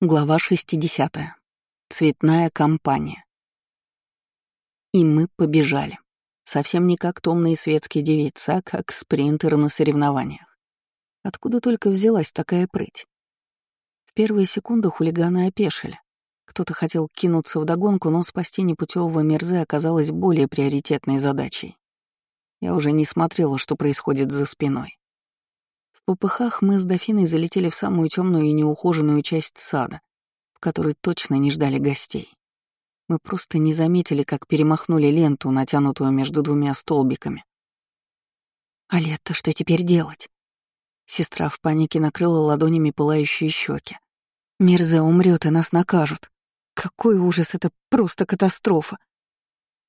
Глава 60. Цветная компания. И мы побежали. Совсем не как томные светские девицы, а как спринтеры на соревнованиях. Откуда только взялась такая прыть? В первые секунды хулиганы опешили. Кто-то хотел кинуться в догонку, но спасти непутевого мерзы оказалось более приоритетной задачей. Я уже не смотрела, что происходит за спиной попыхах мы с дофиной залетели в самую темную и неухоженную часть сада, в которой точно не ждали гостей. Мы просто не заметили, как перемахнули ленту, натянутую между двумя столбиками. «А лето что теперь делать?» Сестра в панике накрыла ладонями пылающие щеки. «Мирзе умрет и нас накажут. Какой ужас, это просто катастрофа!»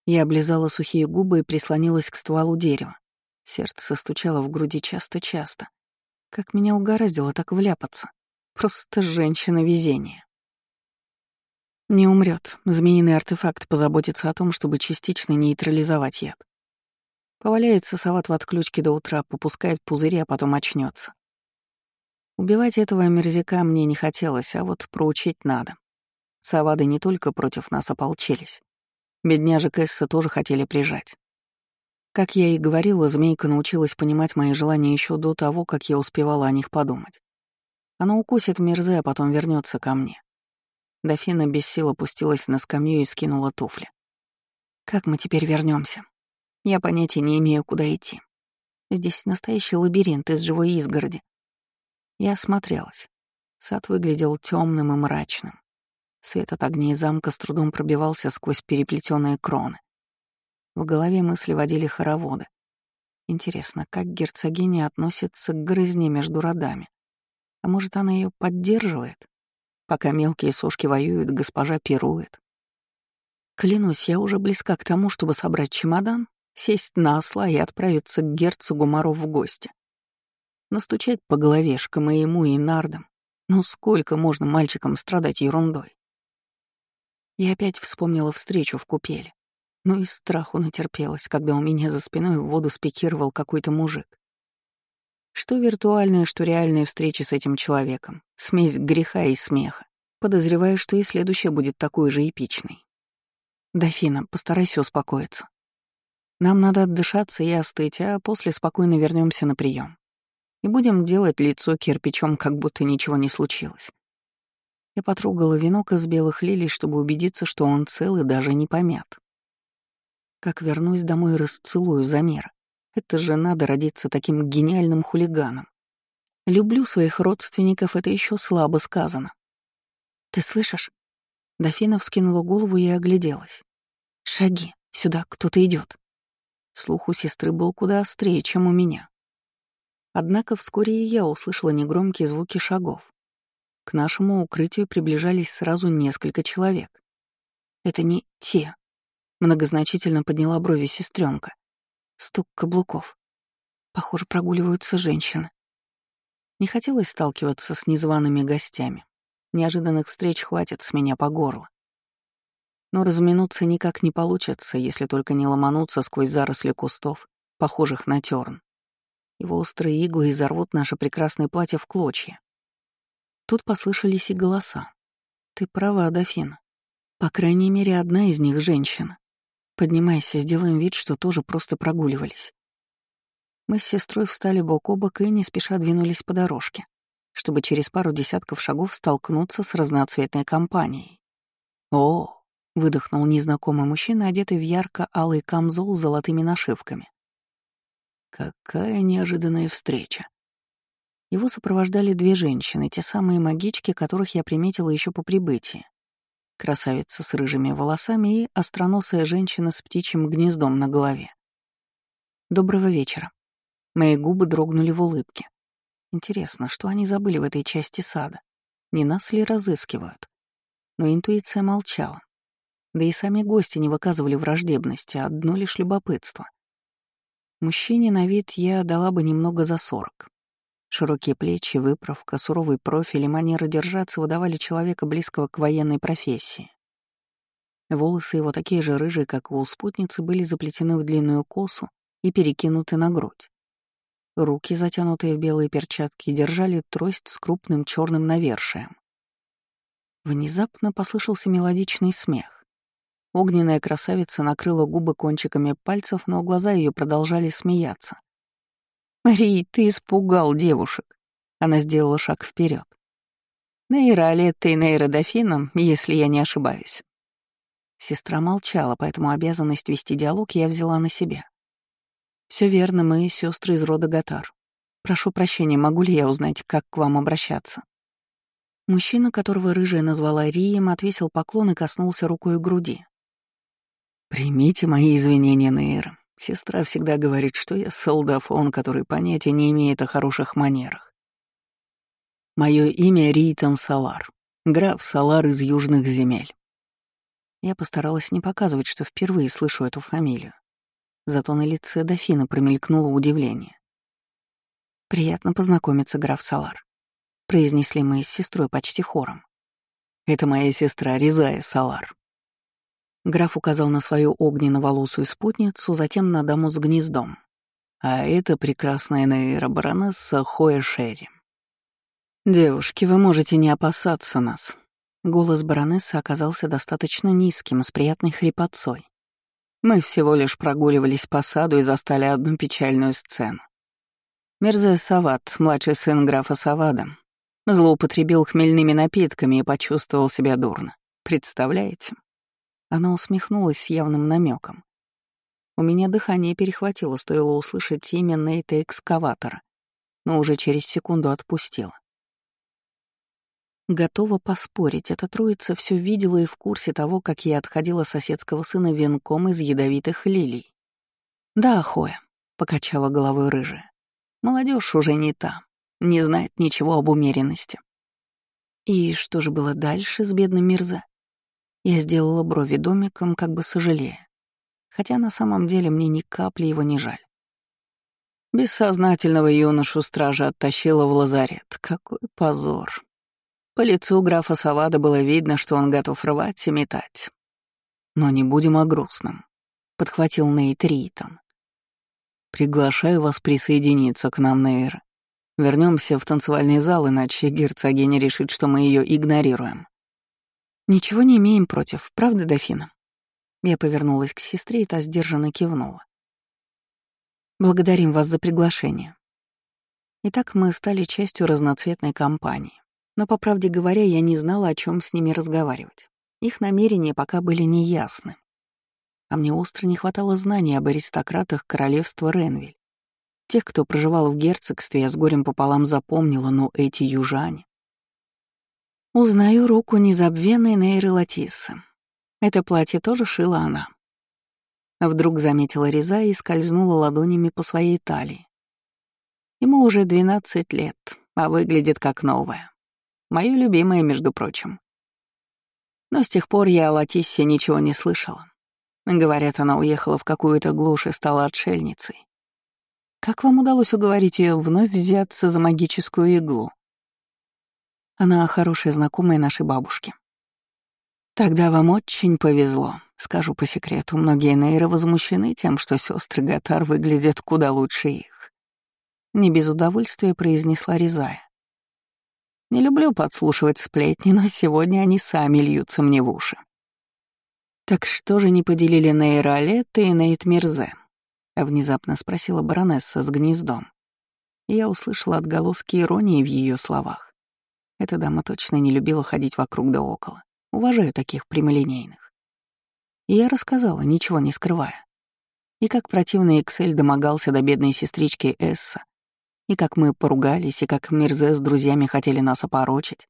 Я облизала сухие губы и прислонилась к стволу дерева. Сердце стучало в груди часто-часто. Как меня угораздило так вляпаться. Просто женщина везения. Не умрет. Змеиный артефакт позаботится о том, чтобы частично нейтрализовать яд. Поваляется Сават в отключке до утра, попускает пузыри, а потом очнется. Убивать этого мерзяка мне не хотелось, а вот проучить надо. Савады не только против нас ополчились. Бедняжек Эсса тоже хотели прижать. Как я и говорила, змейка научилась понимать мои желания еще до того, как я успевала о них подумать. Она укусит Мирзе, а потом вернется ко мне. Дофина без сил опустилась на скамью и скинула туфли. Как мы теперь вернемся? Я понятия не имею, куда идти. Здесь настоящий лабиринт из живой изгороди. Я осмотрелась. Сад выглядел темным и мрачным. Свет от огней замка с трудом пробивался сквозь переплетенные кроны. В голове мысли водили хороводы. Интересно, как герцогиня относится к грызне между родами? А может, она ее поддерживает? Пока мелкие сошки воюют, госпожа пирует. Клянусь, я уже близка к тому, чтобы собрать чемодан, сесть на осла и отправиться к герцогу Моро в гости. Настучать по головешкам и ему, и нардам. Ну сколько можно мальчикам страдать ерундой? Я опять вспомнила встречу в купеле но и страху натерпелась, когда у меня за спиной в воду спикировал какой-то мужик. Что виртуальная, что реальная встреча с этим человеком, смесь греха и смеха. Подозреваю, что и следующая будет такой же эпичной. Дофина, постарайся успокоиться. Нам надо отдышаться и остыть, а после спокойно вернемся на прием. И будем делать лицо кирпичом, как будто ничего не случилось. Я потрогала венок из белых лилий, чтобы убедиться, что он цел и даже не помят. Как вернусь домой, расцелую Замира. Это же надо родиться таким гениальным хулиганом. Люблю своих родственников, это еще слабо сказано. Ты слышишь? Дофина вскинула голову и огляделась. Шаги, сюда кто-то идет. Слух у сестры был куда острее, чем у меня. Однако вскоре и я услышала негромкие звуки шагов. К нашему укрытию приближались сразу несколько человек. Это не те, Многозначительно подняла брови сестренка. Стук каблуков. Похоже, прогуливаются женщины. Не хотелось сталкиваться с незваными гостями. Неожиданных встреч хватит с меня по горло. Но разминуться никак не получится, если только не ломануться сквозь заросли кустов, похожих на терн. Его острые иглы изорвут наше прекрасное платье в клочья. Тут послышались и голоса. Ты права, Дофина. По крайней мере, одна из них — женщина. Поднимайся, сделаем вид, что тоже просто прогуливались. Мы с сестрой встали бок о бок и не спеша двинулись по дорожке, чтобы через пару десятков шагов столкнуться с разноцветной компанией. «О!» — выдохнул незнакомый мужчина, одетый в ярко-алый камзол с золотыми нашивками. «Какая неожиданная встреча!» Его сопровождали две женщины, те самые магички, которых я приметила еще по прибытии красавица с рыжими волосами и остроносая женщина с птичьим гнездом на голове. Доброго вечера. Мои губы дрогнули в улыбке. Интересно, что они забыли в этой части сада? Не нас ли разыскивают? Но интуиция молчала. Да и сами гости не выказывали враждебности, а одно лишь любопытство. Мужчине на вид я дала бы немного за сорок. Широкие плечи, выправка, суровый профиль и манера держаться выдавали человека близкого к военной профессии. Волосы его такие же рыжие, как у спутницы, были заплетены в длинную косу и перекинуты на грудь. Руки, затянутые в белые перчатки, держали трость с крупным черным навершием. Внезапно послышался мелодичный смех. Огненная красавица накрыла губы кончиками пальцев, но глаза ее продолжали смеяться. «Ри, ты испугал девушек!» Она сделала шаг вперед. «Нейра Алетта и Нейра Дофина, если я не ошибаюсь». Сестра молчала, поэтому обязанность вести диалог я взяла на себя. Все верно, мы сестры из рода Гатар. Прошу прощения, могу ли я узнать, как к вам обращаться?» Мужчина, которого рыжая назвала Рием, отвесил поклон и коснулся рукой груди. «Примите мои извинения, Нейр. Сестра всегда говорит, что я солдафон, который понятия не имеет о хороших манерах. Мое имя Рейтон Салар, граф Салар из южных земель. Я постаралась не показывать, что впервые слышу эту фамилию. Зато на лице дофина промелькнуло удивление. «Приятно познакомиться, граф Салар», — произнесли мы с сестрой почти хором. «Это моя сестра Ризая Салар». Граф указал на свою огненно-волосую спутницу, затем на даму с гнездом. А это прекрасная Нейра баронесса Хоя Шерри. «Девушки, вы можете не опасаться нас». Голос баронессы оказался достаточно низким, с приятной хрипотцой. Мы всего лишь прогуливались по саду и застали одну печальную сцену. Мерзе Сават, младший сын графа Савада, злоупотребил хмельными напитками и почувствовал себя дурно. Представляете? Она усмехнулась с явным намеком. У меня дыхание перехватило, стоило услышать имя Нейта экскаватора, но уже через секунду отпустила. Готова поспорить, эта троица все видела и в курсе того, как я отходила соседского сына венком из ядовитых лилий. «Да, Хоя», — покачала головой рыжая. Молодежь уже не та, не знает ничего об умеренности. И что же было дальше с бедным Мирзе? Я сделала брови домиком, как бы сожалея. Хотя на самом деле мне ни капли его не жаль. Бессознательного юношу стража оттащила в лазарет. Какой позор. По лицу графа Савада было видно, что он готов рвать и метать. Но не будем о грустном, — подхватил Нейт Ритон. Приглашаю вас присоединиться к нам, Нейр. Вернемся в танцевальный зал, иначе герцогиня решит, что мы ее игнорируем. Ничего не имеем против, правда, дофина? Я повернулась к сестре, и та сдержанно кивнула. Благодарим вас за приглашение. Итак, мы стали частью разноцветной компании. Но, по правде говоря, я не знала, о чем с ними разговаривать. Их намерения пока были неясны а мне остро не хватало знаний об аристократах королевства Ренвиль. Тех, кто проживал в герцогстве, я с горем пополам запомнила, но эти южане... Узнаю руку незабвенной Нейры Латиссы. Это платье тоже шила она. Вдруг заметила Реза и скользнула ладонями по своей талии. Ему уже 12 лет, а выглядит как новое. Моё любимое, между прочим. Но с тех пор я о Латиссе ничего не слышала. Говорят, она уехала в какую-то глушь и стала отшельницей. Как вам удалось уговорить ее вновь взяться за магическую иглу? Она хорошая знакомая нашей бабушки. Тогда вам очень повезло. Скажу по секрету, многие нейры возмущены тем, что сестры Гатар выглядят куда лучше их. Не без удовольствия произнесла Резая. Не люблю подслушивать сплетни, но сегодня они сами льются мне в уши. «Так что же не поделили Нейра Алетта и Нейт Мирзе?» — внезапно спросила баронесса с гнездом. Я услышала отголоски иронии в ее словах. Эта дама точно не любила ходить вокруг да около. Уважаю таких прямолинейных. И я рассказала, ничего не скрывая. И как противный Эксель домогался до бедной сестрички Эсса, и как мы поругались, и как Мирзе с друзьями хотели нас опорочить.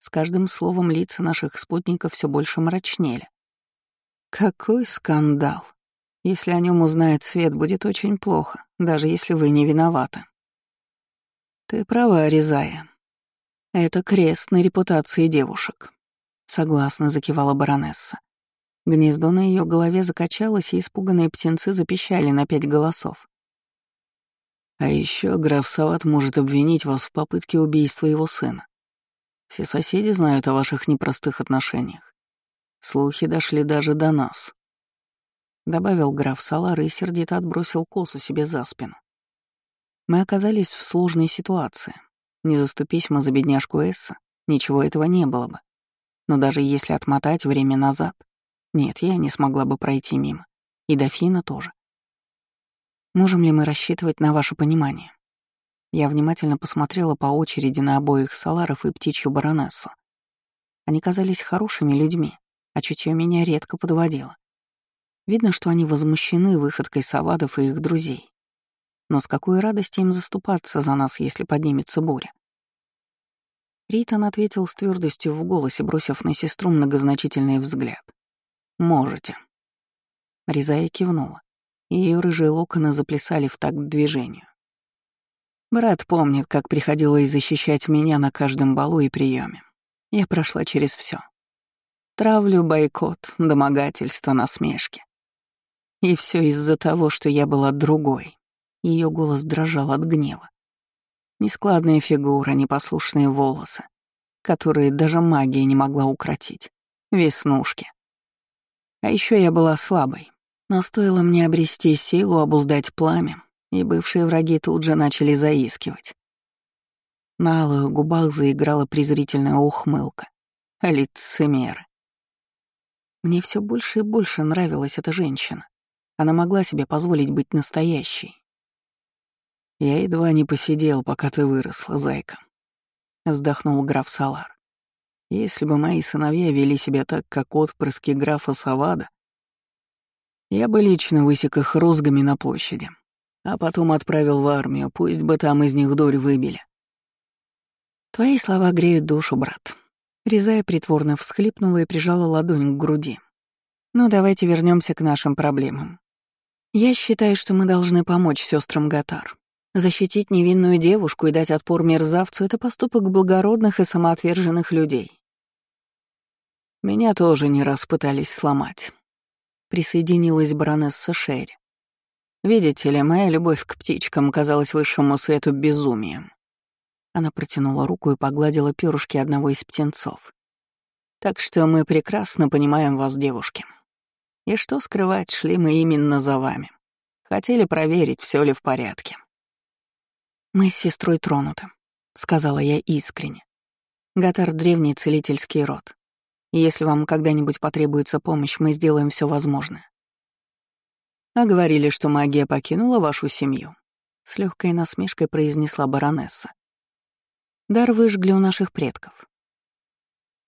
С каждым словом лица наших спутников все больше мрачнели. Какой скандал. Если о нем узнает свет, будет очень плохо, даже если вы не виноваты. Ты права, Резая. Это крест на репутации девушек. Согласно закивала баронесса. Гнездо на ее голове закачалось, и испуганные птенцы запищали на пять голосов. А еще граф Сават может обвинить вас в попытке убийства его сына. Все соседи знают о ваших непростых отношениях. Слухи дошли даже до нас. Добавил граф Салар и сердито отбросил косу себе за спину. Мы оказались в сложной ситуации. Не заступись мы за бедняжку Эсса, ничего этого не было бы. Но даже если отмотать время назад, нет, я не смогла бы пройти мимо. И дофина тоже. Можем ли мы рассчитывать на ваше понимание? Я внимательно посмотрела по очереди на обоих саларов и птичью баронессу. Они казались хорошими людьми, а чутье меня редко подводило. Видно, что они возмущены выходкой Савадов и их друзей. Но с какой радости им заступаться за нас, если поднимется буря? Ритан ответил с твердостью в голосе, бросив на сестру многозначительный взгляд. «Можете». Резая кивнула, и ее рыжие локоны заплясали в такт движению. Брат помнит, как приходило и защищать меня на каждом балу и приеме. Я прошла через все. Травлю, бойкот, домогательство, насмешки. И все из-за того, что я была другой. Ее голос дрожал от гнева. Нескладная фигура, непослушные волосы, которые даже магия не могла укротить. Веснушки. А еще я была слабой. Но стоило мне обрести силу, обуздать пламя, и бывшие враги тут же начали заискивать. На алых губах заиграла презрительная ухмылка. Лицемеры. Мне все больше и больше нравилась эта женщина. Она могла себе позволить быть настоящей. «Я едва не посидел, пока ты выросла, зайка», — вздохнул граф Салар. «Если бы мои сыновья вели себя так, как отпрыски графа Савада, я бы лично высек их розгами на площади, а потом отправил в армию, пусть бы там из них дурь выбили. Твои слова греют душу, брат. Резая притворно всхлипнула и прижала ладонь к груди. Ну, давайте вернемся к нашим проблемам. Я считаю, что мы должны помочь сестрам Гатар. Защитить невинную девушку и дать отпор мерзавцу — это поступок благородных и самоотверженных людей. Меня тоже не раз пытались сломать. Присоединилась баронесса Шерри. Видите ли, моя любовь к птичкам казалась высшему свету безумием. Она протянула руку и погладила перышки одного из птенцов. Так что мы прекрасно понимаем вас, девушки. И что скрывать, шли мы именно за вами. Хотели проверить, все ли в порядке. «Мы с сестрой тронуты», — сказала я искренне. Гатар — древний целительский род. Если вам когда-нибудь потребуется помощь, мы сделаем все возможное. А говорили, что магия покинула вашу семью. С легкой насмешкой произнесла баронесса. Дар выжгли у наших предков.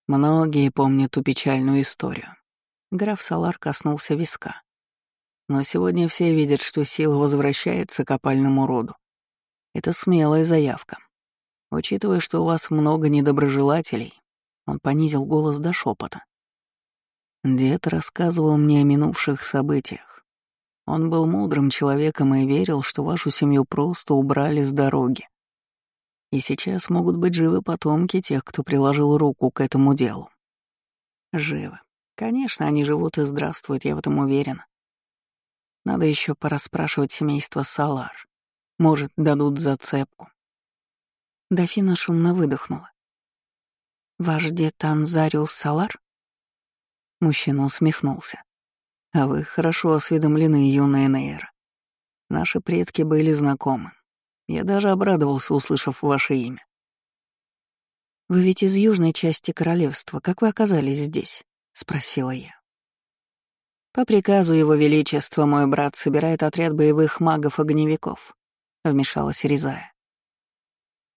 Многие помнят ту печальную историю. Граф Салар коснулся виска. Но сегодня все видят, что сила возвращается к опальному роду. Это смелая заявка. Учитывая, что у вас много недоброжелателей, он понизил голос до шепота. Дед рассказывал мне о минувших событиях. Он был мудрым человеком и верил, что вашу семью просто убрали с дороги. И сейчас могут быть живы потомки тех, кто приложил руку к этому делу. Живы. Конечно, они живут и здравствуют, я в этом уверена. Надо еще порасспрашивать семейство Салар. Может, дадут зацепку. Дофина шумно выдохнула. «Ваш дед Анзариус Салар?» Мужчина усмехнулся. А вы хорошо осведомлены, юная Нейра. Наши предки были знакомы. Я даже обрадовался, услышав ваше имя. «Вы ведь из южной части королевства. Как вы оказались здесь?» — спросила я. «По приказу Его Величества мой брат собирает отряд боевых магов-огневиков», — вмешалась Резая.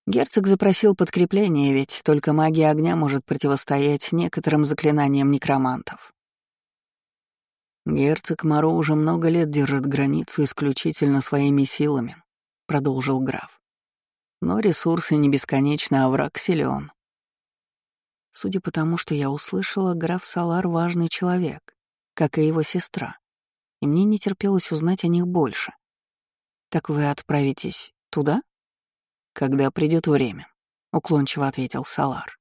Герцог запросил подкрепление, ведь только магия огня может противостоять некоторым заклинаниям некромантов. «Герцог Моро уже много лет держит границу исключительно своими силами», — продолжил граф. «Но ресурсы не бесконечны, а враг силен. Судя по тому, что я услышала, граф Салар — важный человек, как и его сестра, и мне не терпелось узнать о них больше. «Так вы отправитесь туда?» «Когда придет время», — уклончиво ответил Салар.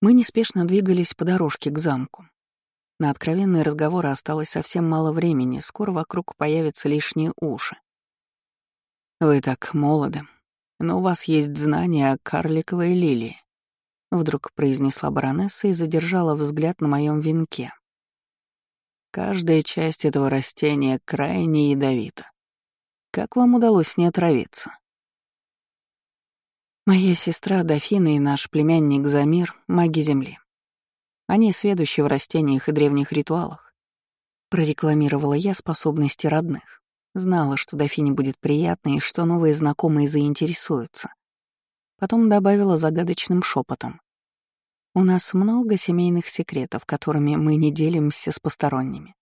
Мы неспешно двигались по дорожке к замку. На откровенные разговоры осталось совсем мало времени, скоро вокруг появятся лишние уши. «Вы так молоды, но у вас есть знания о карликовой лилии», — вдруг произнесла баронесса и задержала взгляд на моем венке. «Каждая часть этого растения крайне ядовита. Как вам удалось не отравиться?» Моя сестра Дофина и наш племянник Замир — маги Земли. Они сведущи в растениях и древних ритуалах. Прорекламировала я способности родных. Знала, что Дофине будет приятно и что новые знакомые заинтересуются. Потом добавила загадочным шепотом. У нас много семейных секретов, которыми мы не делимся с посторонними.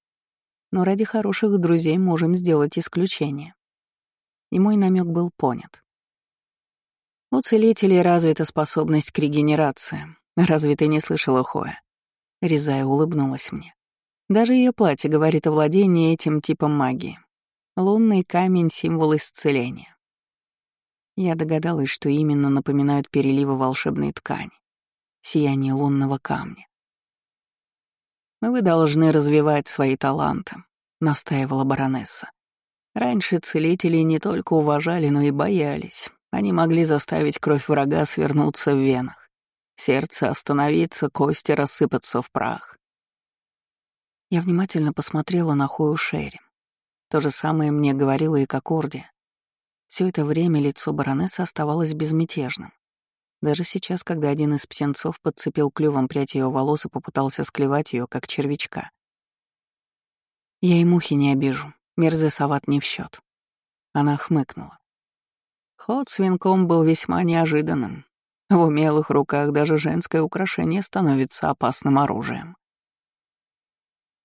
Но ради хороших друзей можем сделать исключение. И мой намек был понят. У целителей развита способность к регенерации. Разве ты не слышала Хоя? Резая улыбнулась мне. Даже ее платье говорит о владении этим типом магии. Лунный камень — символ исцеления. Я догадалась, что именно напоминают переливы волшебной ткани, сияние лунного камня. «Вы должны развивать свои таланты», — настаивала баронесса. «Раньше целители не только уважали, но и боялись. Они могли заставить кровь врага свернуться в венах. Сердце остановиться, кости рассыпаться в прах. Я внимательно посмотрела на Хою Шерри. То же самое мне говорила и Кокорди. Все это время лицо баронессы оставалось безмятежным. Даже сейчас, когда один из птенцов подцепил клювом прядь ее волос и попытался склевать ее, как червячка. Я и мухи не обижу, мерзый соват не в счет. Она хмыкнула. Ход с венком был весьма неожиданным. В умелых руках даже женское украшение становится опасным оружием.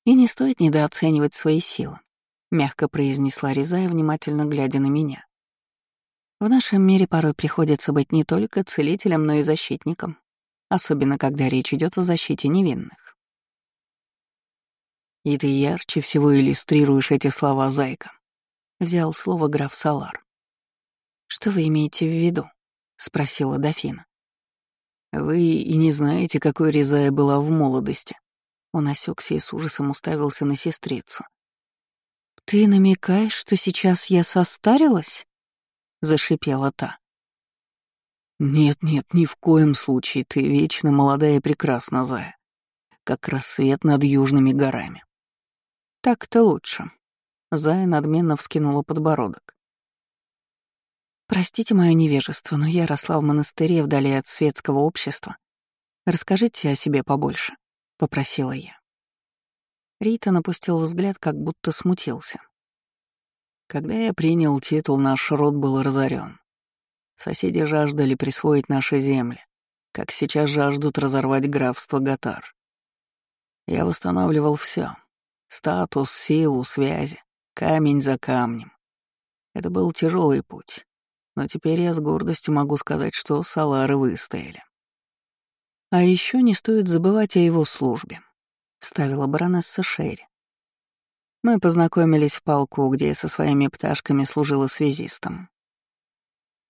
«И не стоит недооценивать свои силы», — мягко произнесла Резая, внимательно глядя на меня. «В нашем мире порой приходится быть не только целителем, но и защитником, особенно когда речь идет о защите невинных». «И ты ярче всего иллюстрируешь эти слова, зайка», — взял слово граф Салар. «Что вы имеете в виду?» — спросила дофина. Вы и не знаете, какой Резая была в молодости. Он осекся и с ужасом уставился на сестрицу. «Ты намекаешь, что сейчас я состарилась?» — зашипела та. «Нет-нет, ни в коем случае, ты вечно молодая и прекрасна, Зая, как рассвет над южными горами». «Так-то лучше», — Зая надменно вскинула подбородок. Простите мое невежество, но я росла в монастыре вдали от светского общества. Расскажите о себе побольше, — попросила я. Рита напустил взгляд, как будто смутился. Когда я принял титул, наш род был разорен. Соседи жаждали присвоить наши земли, как сейчас жаждут разорвать графство Гатар. Я восстанавливал все: статус, силу, связи, камень за камнем. Это был тяжелый путь, но теперь я с гордостью могу сказать, что Салары выстояли. А еще не стоит забывать о его службе, — вставила баронесса Шерри. Мы познакомились в полку, где я со своими пташками служила связистом.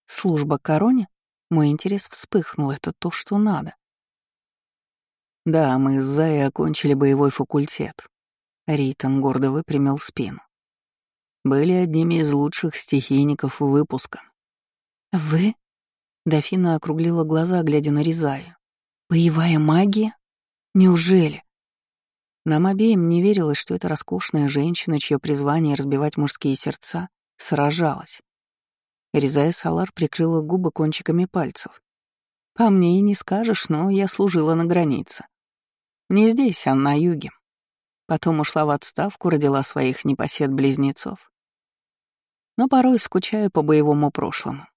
Служба короне? Мой интерес вспыхнул, это то, что надо. Да, мы с Зай окончили боевой факультет. Рейтон гордо выпрямил спину. Были одними из лучших стихийников выпуска. «Вы?» — Дофина округлила глаза, глядя на Ризаю. «Боевая магия? Неужели?» Нам обеим не верилось, что эта роскошная женщина, чье призвание разбивать мужские сердца, сражалась. Резая Салар прикрыла губы кончиками пальцев. По мне и не скажешь, но я служила на границе. Не здесь, а на юге. Потом ушла в отставку, родила своих непосед-близнецов. Но порой скучаю по боевому прошлому.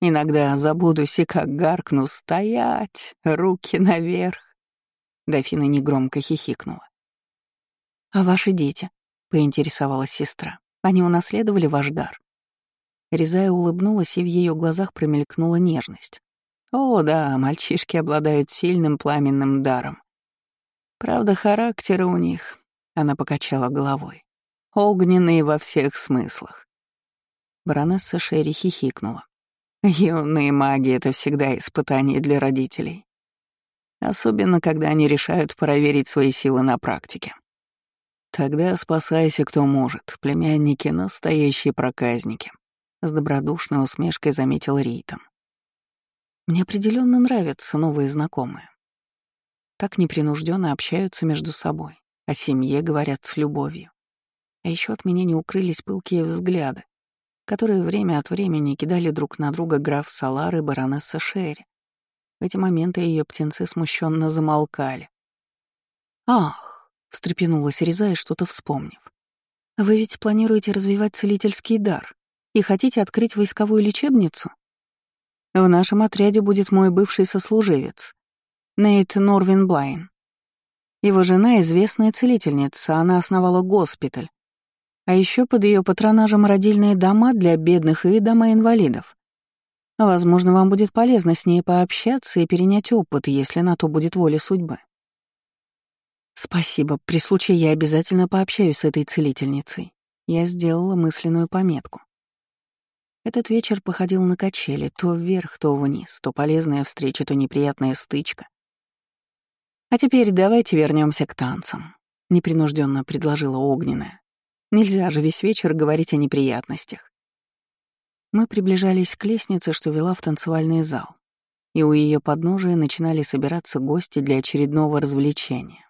Иногда забудусь и как гаркну «Стоять! Руки наверх!» Дофина негромко хихикнула. «А ваши дети?» — поинтересовалась сестра. «Они унаследовали ваш дар?» Резая улыбнулась, и в ее глазах промелькнула нежность. «О, да, мальчишки обладают сильным пламенным даром. Правда, характеры у них...» — она покачала головой. «Огненные во всех смыслах». Баронесса Шерри хихикнула. Юные маги — это всегда испытание для родителей. Особенно, когда они решают проверить свои силы на практике. Тогда спасайся, кто может. Племянники — настоящие проказники. С добродушной усмешкой заметил Рейтон. Мне определенно нравятся новые знакомые. Так непринужденно общаются между собой, о семье говорят с любовью. А еще от меня не укрылись пылкие взгляды, которые время от времени кидали друг на друга граф Салар и баронесса Шерри. В эти моменты ее птенцы смущенно замолкали. «Ах!» — встрепенулась Резая, что-то вспомнив. «Вы ведь планируете развивать целительский дар и хотите открыть войсковую лечебницу? В нашем отряде будет мой бывший сослуживец, Нейт Норвин Блайн. Его жена — известная целительница, она основала госпиталь. А еще под ее патронажем родильные дома для бедных и дома инвалидов. Возможно, вам будет полезно с ней пообщаться и перенять опыт, если на то будет воля судьбы. Спасибо, при случае я обязательно пообщаюсь с этой целительницей. Я сделала мысленную пометку. Этот вечер походил на качели, то вверх, то вниз, то полезная встреча, то неприятная стычка. «А теперь давайте вернемся к танцам», — непринужденно предложила Огненная. «Нельзя же весь вечер говорить о неприятностях». Мы приближались к лестнице, что вела в танцевальный зал, и у ее подножия начинали собираться гости для очередного развлечения.